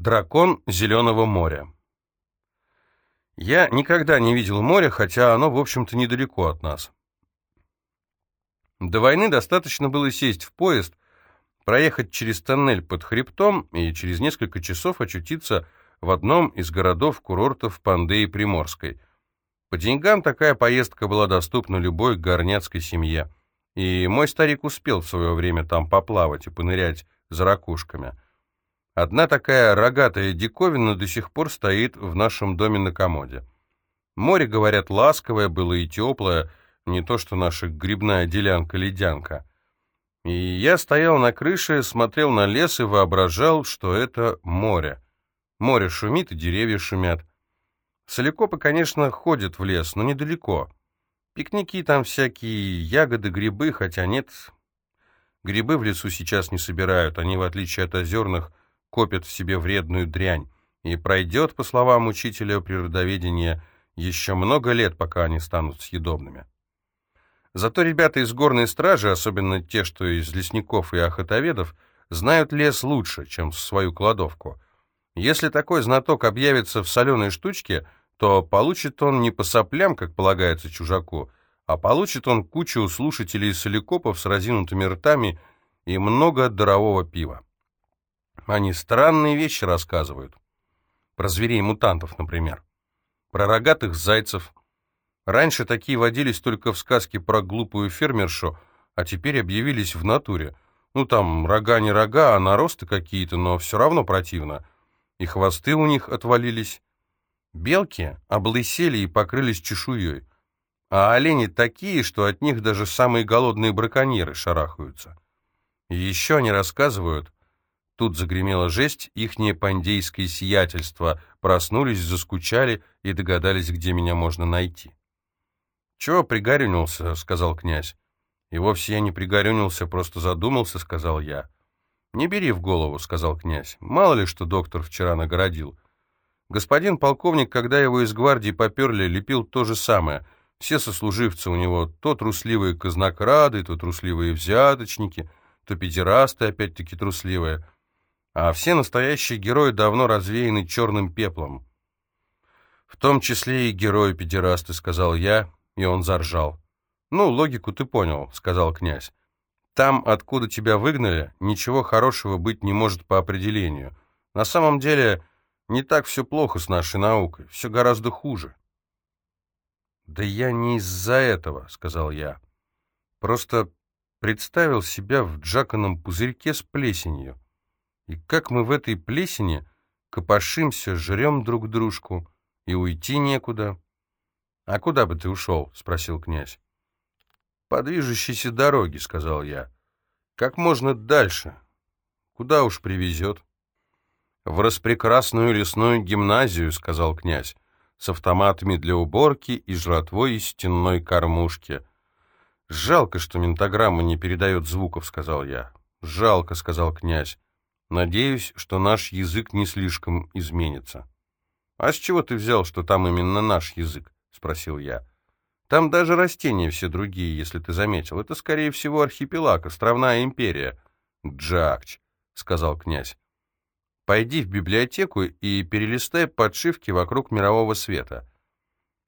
Дракон Зеленого моря. Я никогда не видел моря, хотя оно, в общем-то, недалеко от нас. До войны достаточно было сесть в поезд, проехать через тоннель под хребтом и через несколько часов очутиться в одном из городов-курортов Пандеи Приморской. По деньгам такая поездка была доступна любой горняцкой семье, и мой старик успел в свое время там поплавать и понырять за ракушками – Одна такая рогатая диковина до сих пор стоит в нашем доме на комоде. Море, говорят, ласковое было и теплое, не то что наша грибная делянка-ледянка. И я стоял на крыше, смотрел на лес и воображал, что это море. Море шумит, и деревья шумят. Соликопы, конечно, ходят в лес, но недалеко. Пикники там всякие, ягоды, грибы, хотя нет. Грибы в лесу сейчас не собирают, они, в отличие от озерных, копят в себе вредную дрянь, и пройдет, по словам учителя природоведения, еще много лет, пока они станут съедобными. Зато ребята из горной стражи, особенно те, что из лесников и охотоведов, знают лес лучше, чем свою кладовку. Если такой знаток объявится в соленой штучке, то получит он не по соплям, как полагается чужаку, а получит он кучу слушателей соликопов с разинутыми ртами и много дарового пива. Они странные вещи рассказывают. Про зверей-мутантов, например. Про рогатых зайцев. Раньше такие водились только в сказке про глупую фермершу, а теперь объявились в натуре. Ну там рога не рога, а наросты какие-то, но все равно противно. И хвосты у них отвалились. Белки облысели и покрылись чешуей. А олени такие, что от них даже самые голодные браконьеры шарахаются. Еще они рассказывают, Тут загремела жесть, ихнее пандейское сиятельство, проснулись, заскучали и догадались, где меня можно найти. «Чего пригорюнился?» — сказал князь. «И вовсе я не пригорюнился, просто задумался», — сказал я. «Не бери в голову», — сказал князь. «Мало ли, что доктор вчера нагородил. Господин полковник, когда его из гвардии поперли, лепил то же самое. Все сослуживцы у него то трусливые казнокрады, то трусливые взяточники, то педерасты опять-таки трусливые а все настоящие герои давно развеяны черным пеплом. В том числе и герои-педерасты, сказал я, и он заржал. Ну, логику ты понял, сказал князь. Там, откуда тебя выгнали, ничего хорошего быть не может по определению. На самом деле, не так все плохо с нашей наукой, все гораздо хуже. «Да я не из-за этого», — сказал я. «Просто представил себя в джаканом пузырьке с плесенью. И как мы в этой плесени копошимся, жрем друг дружку, и уйти некуда. — А куда бы ты ушел? — спросил князь. — По движущейся дороге, — сказал я. — Как можно дальше? Куда уж привезет? — В распрекрасную лесную гимназию, — сказал князь, — с автоматами для уборки и жратвой из стенной кормушки. — Жалко, что ментограмма не передает звуков, — сказал я. — Жалко, — сказал князь. Надеюсь, что наш язык не слишком изменится. «А с чего ты взял, что там именно наш язык?» — спросил я. «Там даже растения все другие, если ты заметил. Это, скорее всего, архипелаг, островная империя». «Джакч», — сказал князь. «Пойди в библиотеку и перелистай подшивки вокруг мирового света.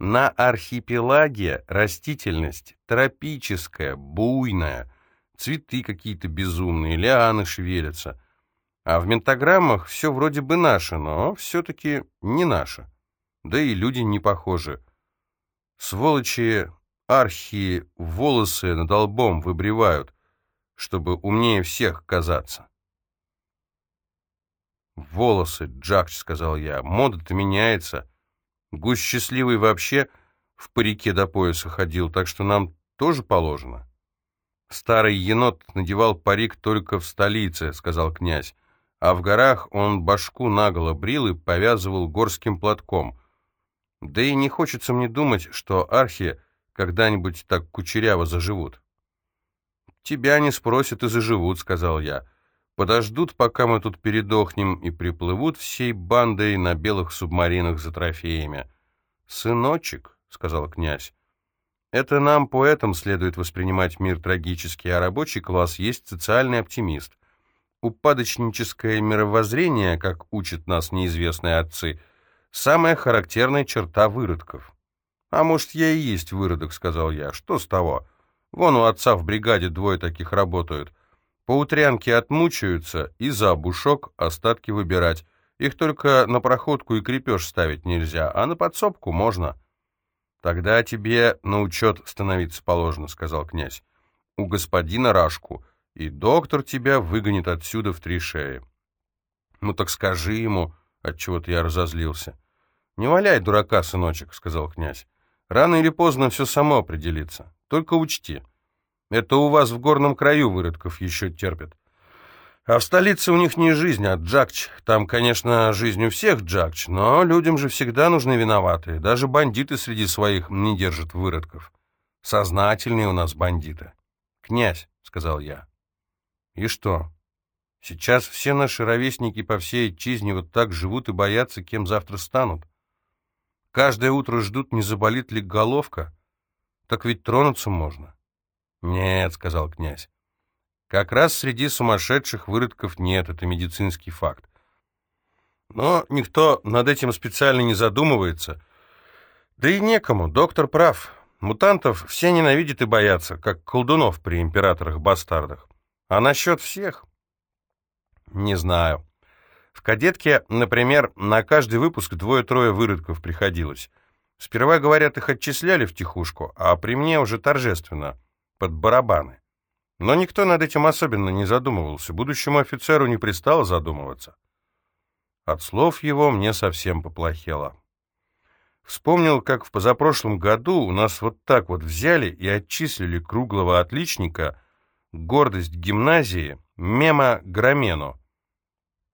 На архипелаге растительность тропическая, буйная, цветы какие-то безумные, лианы шевелятся». А в ментограммах все вроде бы наше, но все-таки не наше. Да и люди не похожи. Сволочи архи волосы над лбом выбривают, чтобы умнее всех казаться. «Волосы, Джакч», — сказал я, — «мода-то меняется. Гусь счастливый вообще в парике до пояса ходил, так что нам тоже положено». «Старый енот надевал парик только в столице», — сказал князь а в горах он башку наголо брил и повязывал горским платком. Да и не хочется мне думать, что архи когда-нибудь так кучеряво заживут. «Тебя не спросят и заживут», — сказал я. «Подождут, пока мы тут передохнем, и приплывут всей бандой на белых субмаринах за трофеями». «Сыночек», — сказал князь, — «это нам, поэтам, следует воспринимать мир трагически, а рабочий класс есть социальный оптимист. Упадочническое мировоззрение, как учат нас неизвестные отцы, самая характерная черта выродков. «А может, я и есть выродок», — сказал я. «Что с того? Вон у отца в бригаде двое таких работают. По утрянке отмучаются и за обушок остатки выбирать. Их только на проходку и крепеж ставить нельзя, а на подсобку можно». «Тогда тебе на учет становиться положено», — сказал князь. «У господина Рашку, и доктор тебя выгонит отсюда в три шеи». «Ну так скажи ему», — отчего-то я разозлился. «Не валяй дурака, сыночек», — сказал князь. «Рано или поздно все само определится. Только учти, это у вас в горном краю выродков еще терпят. А в столице у них не жизнь, а джакч. Там, конечно, жизнь у всех джакч, но людям же всегда нужны виноватые. Даже бандиты среди своих не держат выродков. Сознательные у нас бандиты. «Князь», — сказал я. «И что? Сейчас все наши ровесники по всей отчизне вот так живут и боятся, кем завтра станут. Каждое утро ждут, не заболит ли головка. Так ведь тронуться можно». «Нет», — сказал князь. Как раз среди сумасшедших выродков нет, это медицинский факт. Но никто над этим специально не задумывается. Да и некому, доктор прав. Мутантов все ненавидят и боятся, как колдунов при императорах-бастардах. А насчет всех? Не знаю. В кадетке, например, на каждый выпуск двое-трое выродков приходилось. Сперва, говорят, их отчисляли в тихушку, а при мне уже торжественно, под барабаны. Но никто над этим особенно не задумывался, будущему офицеру не пристало задумываться. От слов его мне совсем поплохело. Вспомнил, как в позапрошлом году у нас вот так вот взяли и отчислили круглого отличника, гордость гимназии, Мема Громену.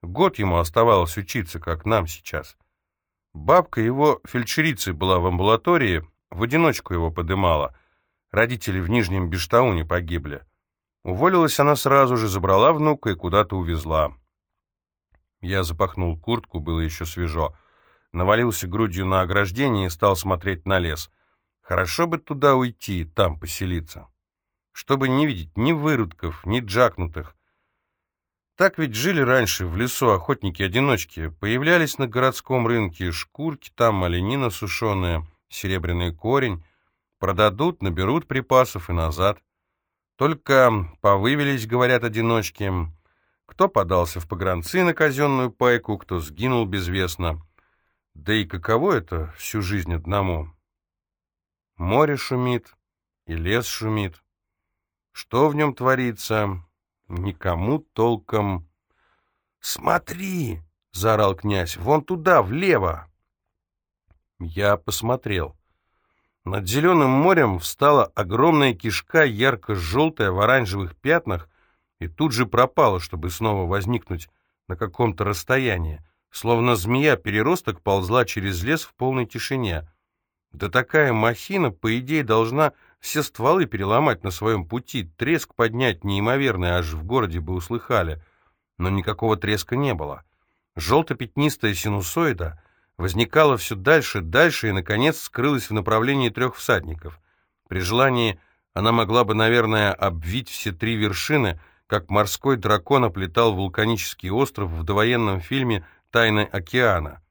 Год ему оставалось учиться, как нам сейчас. Бабка его фельдшерицей была в амбулатории, в одиночку его подымала. Родители в Нижнем Бештауне погибли. Уволилась она сразу же, забрала внука и куда-то увезла. Я запахнул куртку, было еще свежо. Навалился грудью на ограждение и стал смотреть на лес. Хорошо бы туда уйти, там поселиться. Чтобы не видеть ни выродков, ни джакнутых. Так ведь жили раньше в лесу охотники-одиночки. Появлялись на городском рынке шкурки, там маленина сушеная, серебряный корень. Продадут, наберут припасов и назад. Только повывелись, говорят одиночки. Кто подался в погранцы на казенную пайку, кто сгинул безвестно. Да и каково это всю жизнь одному? Море шумит, и лес шумит. Что в нем творится, никому толком... «Смотри!» — заорал князь. «Вон туда, влево!» Я посмотрел. Над зеленым морем встала огромная кишка, ярко-желтая, в оранжевых пятнах, и тут же пропала, чтобы снова возникнуть на каком-то расстоянии. Словно змея-переросток ползла через лес в полной тишине. Да такая махина, по идее, должна все стволы переломать на своем пути, треск поднять неимоверный, аж в городе бы услыхали. Но никакого треска не было. Желто-пятнистая синусоида возникала все дальше, дальше и, наконец, скрылась в направлении трех всадников. При желании она могла бы, наверное, обвить все три вершины, как морской дракон оплетал вулканический остров в довоенном фильме «Тайны океана».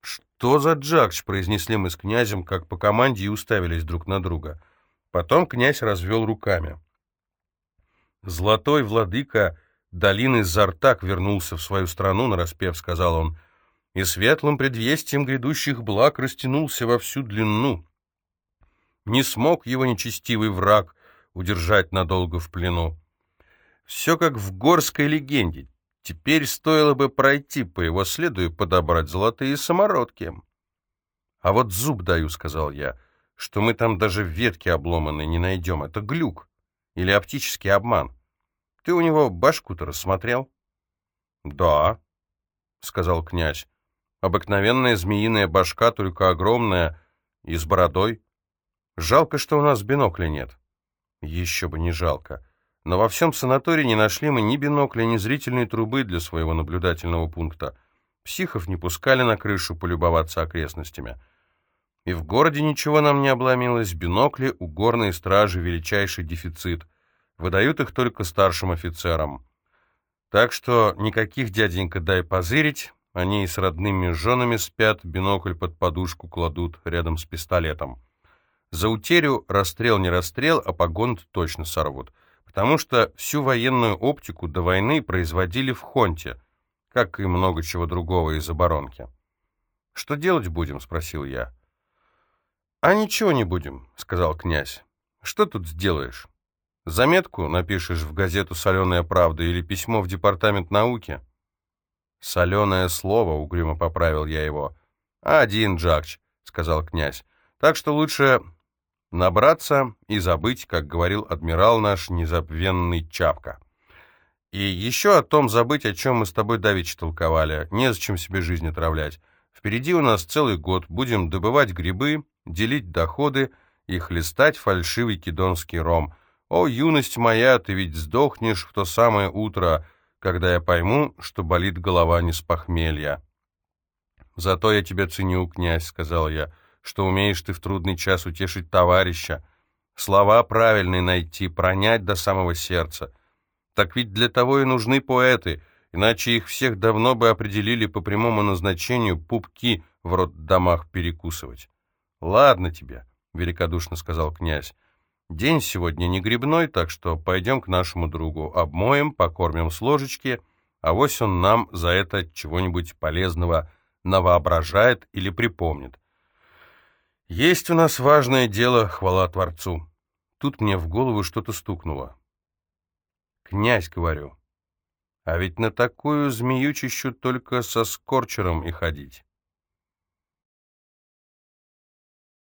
«Что за джакч?» — произнесли мы с князем, как по команде, и уставились друг на друга. Потом князь развел руками. «Золотой владыка долины Зартак вернулся в свою страну, нараспев», — сказал он, — и светлым предвестием грядущих благ растянулся во всю длину. Не смог его нечестивый враг удержать надолго в плену. Все как в горской легенде. Теперь стоило бы пройти по его следу и подобрать золотые самородки. «А вот зуб даю», — сказал я, — «что мы там даже ветки обломанные не найдем. Это глюк или оптический обман. Ты у него башку-то рассмотрел?» «Да», — сказал князь. Обыкновенная змеиная башка, только огромная и с бородой. Жалко, что у нас бинокля нет. Еще бы не жалко. Но во всем санатории не нашли мы ни бинокля, ни зрительной трубы для своего наблюдательного пункта. Психов не пускали на крышу полюбоваться окрестностями. И в городе ничего нам не обломилось. Бинокли у горной стражи величайший дефицит. Выдают их только старшим офицерам. Так что никаких, дяденька, дай позырить, они и с родными женами спят, бинокль под подушку кладут рядом с пистолетом. За утерю расстрел не расстрел, а погон точно сорвут, потому что всю военную оптику до войны производили в Хонте, как и много чего другого из оборонки. «Что делать будем?» — спросил я. «А ничего не будем», — сказал князь. «Что тут сделаешь? Заметку напишешь в газету «Соленая правда» или письмо в департамент науки?» «Соленое слово», — угрюмо поправил я его. «Один, Джакч», — сказал князь. «Так что лучше набраться и забыть, как говорил адмирал наш незабвенный Чапка. И еще о том забыть, о чем мы с тобой давеча толковали. Незачем себе жизнь отравлять. Впереди у нас целый год. Будем добывать грибы, делить доходы и хлестать фальшивый кедонский ром. О, юность моя, ты ведь сдохнешь в то самое утро, когда я пойму, что болит голова не с похмелья. «Зато я тебя ценю, князь», — сказал я, — что умеешь ты в трудный час утешить товарища, слова правильные найти, пронять до самого сердца. Так ведь для того и нужны поэты, иначе их всех давно бы определили по прямому назначению пупки в роддомах перекусывать. «Ладно тебе», — великодушно сказал князь, — «день сегодня не грибной, так что пойдем к нашему другу, обмоем, покормим с ложечки, а вось он нам за это чего-нибудь полезного навоображает или припомнит. Есть у нас важное дело, хвала Творцу. Тут мне в голову что-то стукнуло. Князь, говорю, а ведь на такую змеючищу только со скорчером и ходить.